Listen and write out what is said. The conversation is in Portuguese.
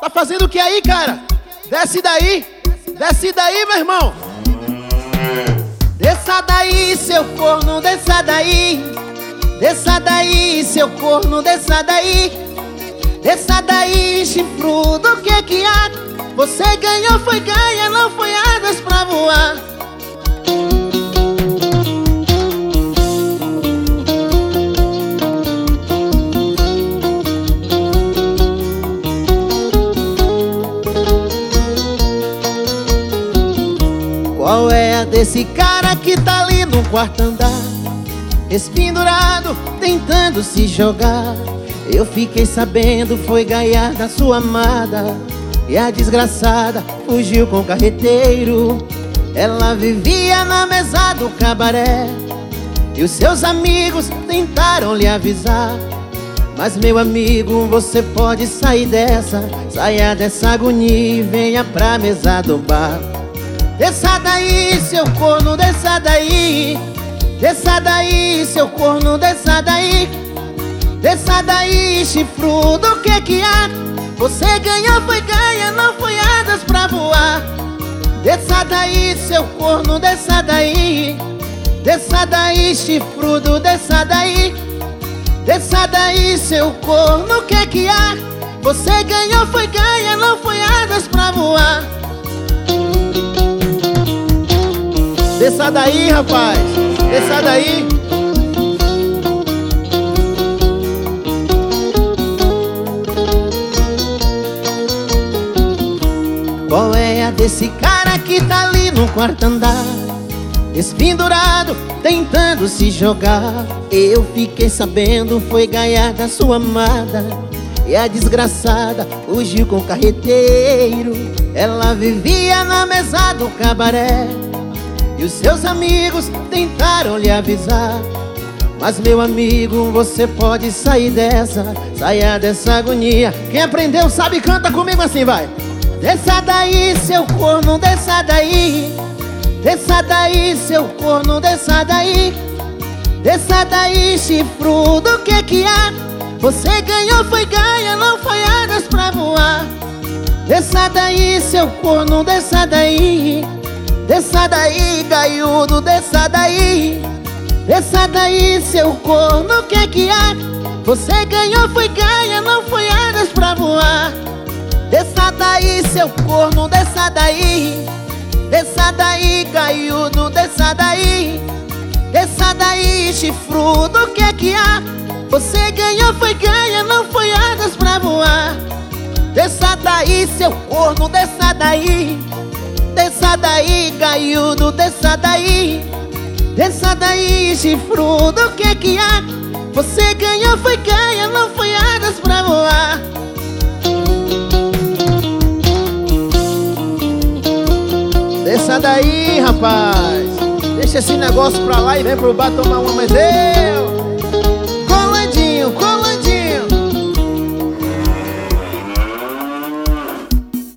Tá fazendo o que aí, cara? Desce daí, desce daí, meu irmão. Desça daí, seu corno, desça daí. Desça daí, seu corno, desça daí. Desça daí, chifrudo, o que que há? Você ganhou, foi ganha, não foi asas pra voar. Desse cara que tá ali no quarto andar? Espendurado, tentando se jogar. Eu fiquei sabendo, foi ganhar da sua amada E a desgraçada fugiu com o carreteiro. Ela vivia na mesa do cabaré E os seus amigos tentaram lhe avisar. Mas meu amigo, você pode sair dessa Saia dessa agonia e venha pra mesa do bar Desça daí, seu corno, desça daí. Desça daí, seu corno, desça daí. Desça daí, chifrudo, o que que há? Você ganhou, foi ganha, não foi asas pra voar. Desça daí, seu corno, desça daí. Desça daí, chifrudo, desça daí. Desça daí, seu corno, o que que há? Você ganhou, foi ganha, Desça daí, rapaz. Desça daí. Qual é a desse cara que tá ali no quarto andar? Espendurado, tentando se jogar Eu fiquei sabendo, foi ganhar da sua amada E a desgraçada fugiu com o carreteiro Ela vivia na mesa do cabaré E os seus amigos tentaram lhe avisar. Mas meu amigo, você pode sair dessa Saia dessa agonia. Quem aprendeu sabe, canta comigo assim, vai. Desça daí, seu corno, desça daí. Desça daí, seu corno, desça daí. Desça daí, chifrudo, o que que há? Você ganhou, foi ganha, não foi asas pra voar. Desça daí, seu corno, desça daí Desça daí, gaiudo, desça daí. Desça daí, seu corno, o que que há? Você ganhou, foi ganha, não foi asas pra voar. Desça daí, seu corno, desça daí. Desça daí, gaiudo, desça daí. Desça daí, chifrudo, o que que há? Você ganhou, foi ganha, não foi asas pra voar. Desça daí, seu corno, desça daí Desça daí, gaiudo, desça daí Desça daí, chifrudo, o que que há? Você ganhou, foi ganha, não foi asas pra voar Desça daí, rapaz. Deixa esse negócio pra lá e vem pro bar tomar uma, mas eu.